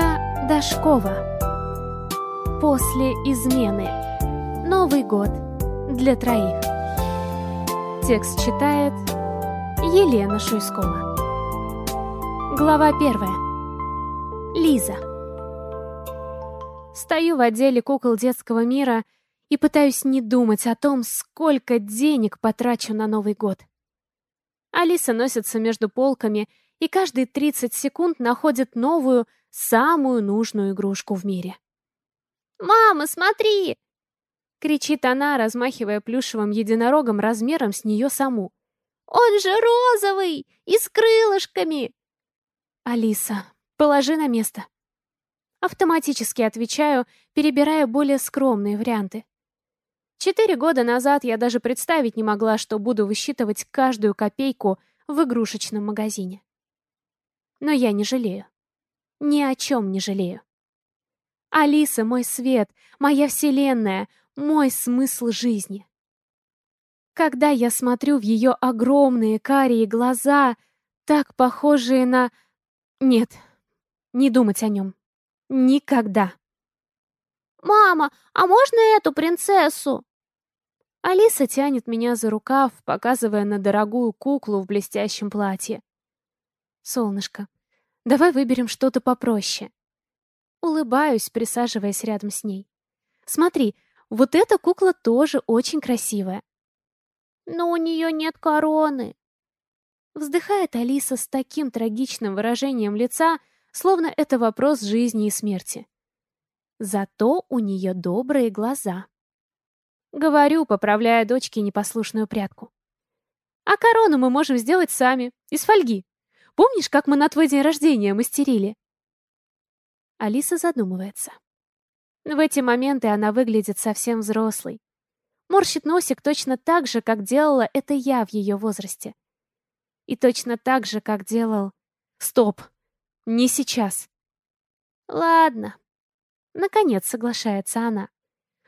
Ольга Дашкова. После измены. Новый год для троих. Текст читает Елена Шуйскова. Глава первая. Лиза. Стою в отделе кукол детского мира и пытаюсь не думать о том, сколько денег потрачу на Новый год. Алиса носится между полками и каждые 30 секунд находит новую, самую нужную игрушку в мире. «Мама, смотри!» — кричит она, размахивая плюшевым единорогом размером с нее саму. «Он же розовый и с крылышками!» «Алиса, положи на место». Автоматически отвечаю, перебирая более скромные варианты. Четыре года назад я даже представить не могла, что буду высчитывать каждую копейку в игрушечном магазине. Но я не жалею. Ни о чем не жалею. Алиса — мой свет, моя вселенная, мой смысл жизни. Когда я смотрю в ее огромные карие глаза, так похожие на... Нет, не думать о нем. Никогда. «Мама, а можно эту принцессу?» Алиса тянет меня за рукав, показывая на дорогую куклу в блестящем платье. «Солнышко, давай выберем что-то попроще». Улыбаюсь, присаживаясь рядом с ней. «Смотри, вот эта кукла тоже очень красивая». «Но у нее нет короны». Вздыхает Алиса с таким трагичным выражением лица, словно это вопрос жизни и смерти. Зато у нее добрые глаза. Говорю, поправляя дочке непослушную прядку. А корону мы можем сделать сами, из фольги. Помнишь, как мы на твой день рождения мастерили?» Алиса задумывается. В эти моменты она выглядит совсем взрослой. Морщит носик точно так же, как делала это я в ее возрасте. И точно так же, как делал... Стоп! Не сейчас. Ладно. Наконец соглашается она.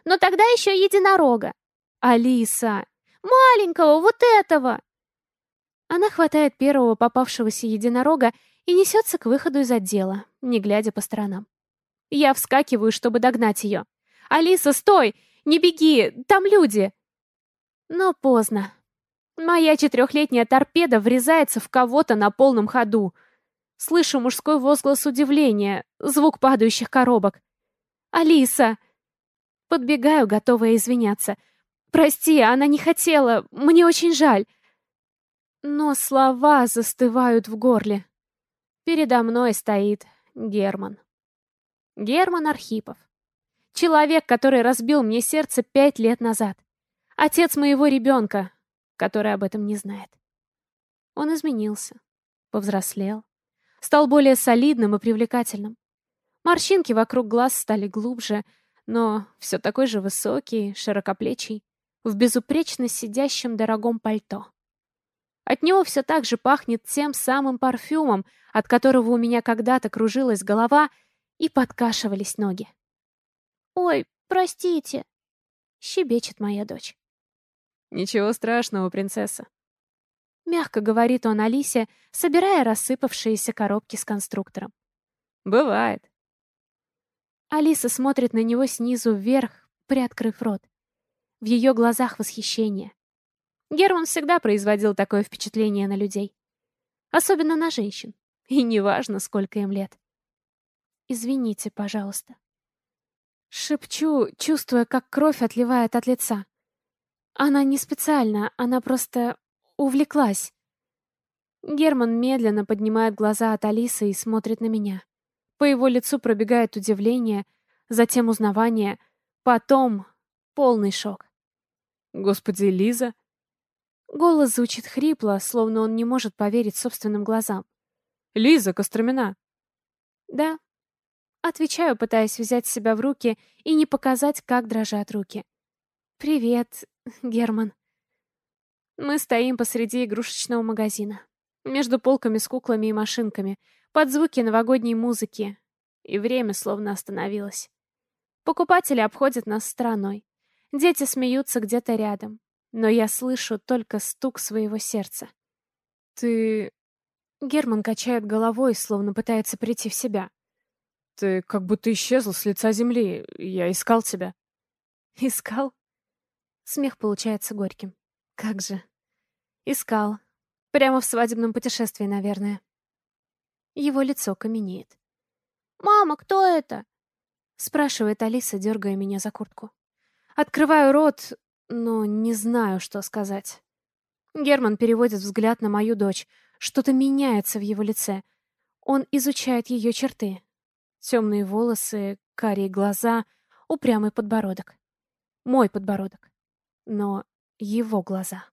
Но тогда еще единорога. Алиса! Маленького, вот этого! Она хватает первого попавшегося единорога и несется к выходу из отдела, не глядя по сторонам. Я вскакиваю, чтобы догнать ее. «Алиса, стой! Не беги! Там люди!» Но поздно. Моя четырехлетняя торпеда врезается в кого-то на полном ходу. Слышу мужской возглас удивления, звук падающих коробок. «Алиса!» Подбегаю, готовая извиняться. «Прости, она не хотела, мне очень жаль!» Но слова застывают в горле. Передо мной стоит Герман. Герман Архипов. Человек, который разбил мне сердце пять лет назад. Отец моего ребенка, который об этом не знает. Он изменился, повзрослел, стал более солидным и привлекательным. Морщинки вокруг глаз стали глубже, но все такой же высокий, широкоплечий, в безупречно сидящем дорогом пальто. От него все так же пахнет тем самым парфюмом, от которого у меня когда-то кружилась голова и подкашивались ноги. «Ой, простите!» — щебечет моя дочь. «Ничего страшного, принцесса!» Мягко говорит он Алисе, собирая рассыпавшиеся коробки с конструктором. «Бывает». Алиса смотрит на него снизу вверх, приоткрыв рот. В ее глазах восхищение. Герман всегда производил такое впечатление на людей. Особенно на женщин. И неважно, сколько им лет. «Извините, пожалуйста». Шепчу, чувствуя, как кровь отливает от лица. Она не специально, она просто увлеклась. Герман медленно поднимает глаза от Алисы и смотрит на меня. По его лицу пробегает удивление, затем узнавание, потом полный шок. «Господи, Лиза, Голос звучит хрипло, словно он не может поверить собственным глазам. «Лиза Костромина!» «Да». Отвечаю, пытаясь взять себя в руки и не показать, как дрожат руки. «Привет, Герман». Мы стоим посреди игрушечного магазина. Между полками с куклами и машинками, под звуки новогодней музыки. И время словно остановилось. Покупатели обходят нас стороной. Дети смеются где-то рядом но я слышу только стук своего сердца. «Ты...» Герман качает головой, словно пытается прийти в себя. Ты как будто исчезла с лица земли. Я искал тебя. Искал? Смех получается горьким. Как же. Искал. Прямо в свадебном путешествии, наверное. Его лицо каменеет. «Мама, кто это?» Спрашивает Алиса, дергая меня за куртку. Открываю рот, но не знаю, что сказать. Герман переводит взгляд на мою дочь. Что-то меняется в его лице. Он изучает ее черты. Темные волосы, карие глаза, упрямый подбородок. Мой подбородок. Но его глаза.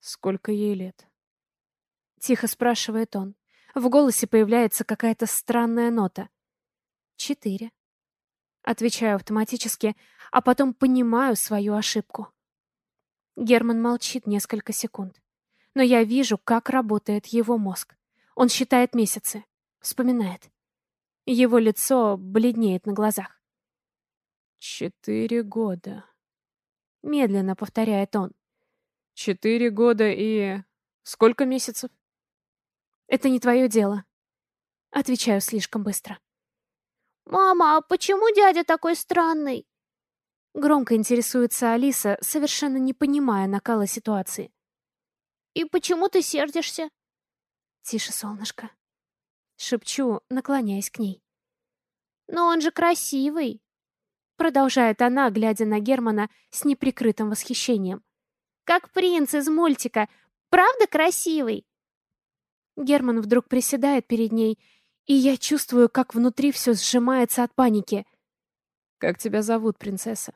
Сколько ей лет? Тихо спрашивает он. В голосе появляется какая-то странная нота. Четыре. Отвечаю автоматически, а потом понимаю свою ошибку. Герман молчит несколько секунд. Но я вижу, как работает его мозг. Он считает месяцы, вспоминает. Его лицо бледнеет на глазах. «Четыре года», — медленно повторяет он. «Четыре года и... сколько месяцев?» «Это не твое дело». Отвечаю слишком быстро. «Мама, а почему дядя такой странный?» Громко интересуется Алиса, совершенно не понимая накала ситуации. «И почему ты сердишься?» «Тише, солнышко». Шепчу, наклоняясь к ней. «Но он же красивый!» Продолжает она, глядя на Германа с неприкрытым восхищением. «Как принц из мультика! Правда красивый?» Герман вдруг приседает перед ней и я чувствую, как внутри все сжимается от паники. «Как тебя зовут, принцесса?»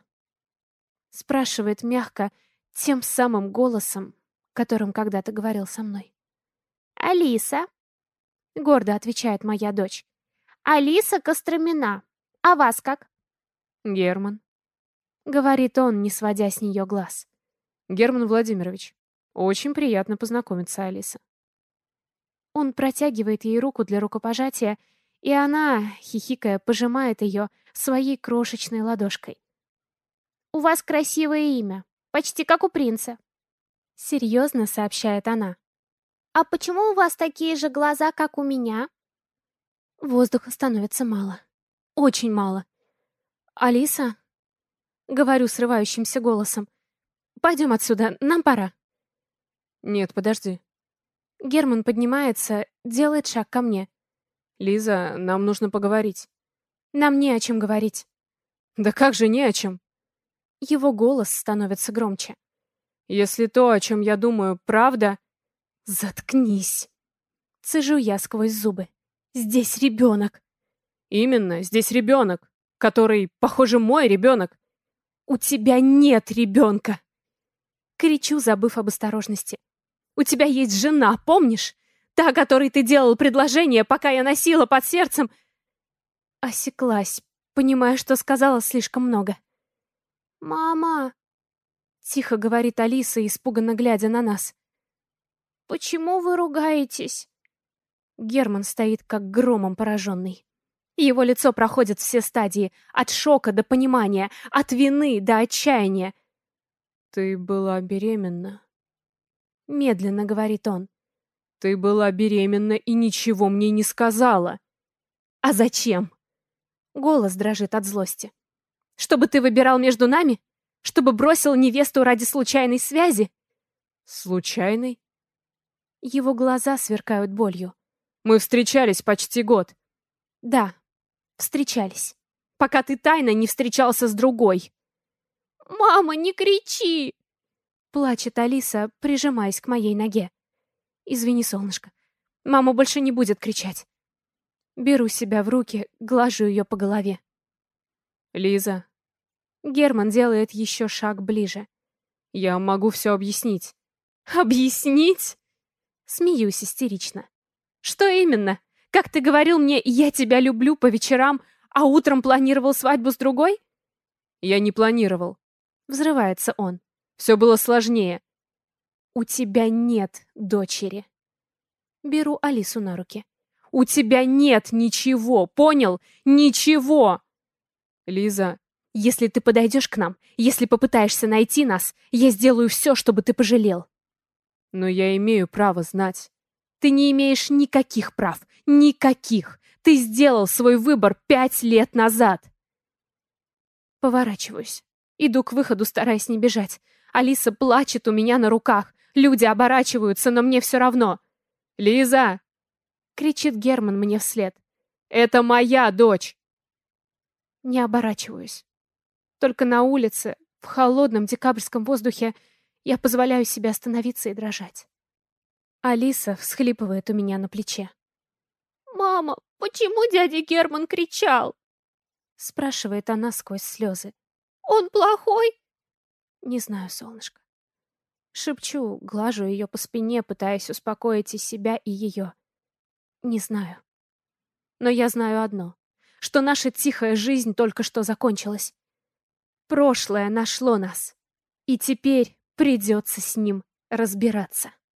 Спрашивает мягко, тем самым голосом, которым когда-то говорил со мной. «Алиса», — гордо отвечает моя дочь. «Алиса Костромина. А вас как?» «Герман», — говорит он, не сводя с нее глаз. «Герман Владимирович, очень приятно познакомиться, Алиса». Он протягивает ей руку для рукопожатия, и она, хихикая, пожимает ее своей крошечной ладошкой. «У вас красивое имя, почти как у принца», — серьезно сообщает она. «А почему у вас такие же глаза, как у меня?» Воздуха становится мало. Очень мало. «Алиса?» — говорю срывающимся голосом. «Пойдем отсюда, нам пора». «Нет, подожди», Герман поднимается, делает шаг ко мне. «Лиза, нам нужно поговорить». «Нам не о чем говорить». «Да как же не о чем?» Его голос становится громче. «Если то, о чем я думаю, правда...» «Заткнись!» Цежу я сквозь зубы. «Здесь ребенок!» «Именно, здесь ребенок, который, похоже, мой ребенок!» «У тебя нет ребенка!» Кричу, забыв об осторожности. У тебя есть жена, помнишь? Та, которой ты делал предложение, пока я носила под сердцем. Осеклась, понимая, что сказала слишком много. «Мама!» — тихо говорит Алиса, испуганно глядя на нас. «Почему вы ругаетесь?» Герман стоит как громом пораженный. Его лицо проходит все стадии, от шока до понимания, от вины до отчаяния. «Ты была беременна», Медленно говорит он. Ты была беременна и ничего мне не сказала. А зачем? Голос дрожит от злости. Чтобы ты выбирал между нами? Чтобы бросил невесту ради случайной связи? Случайной? Его глаза сверкают болью. Мы встречались почти год. Да, встречались. Пока ты тайно не встречался с другой. «Мама, не кричи!» Плачет Алиса, прижимаясь к моей ноге. Извини, солнышко. Мама больше не будет кричать. Беру себя в руки, глажу ее по голове. Лиза. Герман делает еще шаг ближе. Я могу все объяснить. Объяснить? Смеюсь истерично. Что именно? Как ты говорил мне, я тебя люблю по вечерам, а утром планировал свадьбу с другой? Я не планировал. Взрывается он. Все было сложнее. У тебя нет дочери. Беру Алису на руки. У тебя нет ничего, понял? Ничего! Лиза, если ты подойдешь к нам, если попытаешься найти нас, я сделаю все, чтобы ты пожалел. Но я имею право знать. Ты не имеешь никаких прав. Никаких. Ты сделал свой выбор пять лет назад. Поворачиваюсь. Иду к выходу, стараясь не бежать. Алиса плачет у меня на руках. Люди оборачиваются, но мне все равно. «Лиза!» — кричит Герман мне вслед. «Это моя дочь!» Не оборачиваюсь. Только на улице, в холодном декабрьском воздухе, я позволяю себе остановиться и дрожать. Алиса всхлипывает у меня на плече. «Мама, почему дядя Герман кричал?» Спрашивает она сквозь слезы. «Он плохой?» Не знаю, солнышко. Шепчу, глажу ее по спине, пытаясь успокоить и себя, и ее. Не знаю. Но я знаю одно, что наша тихая жизнь только что закончилась. Прошлое нашло нас, и теперь придется с ним разбираться.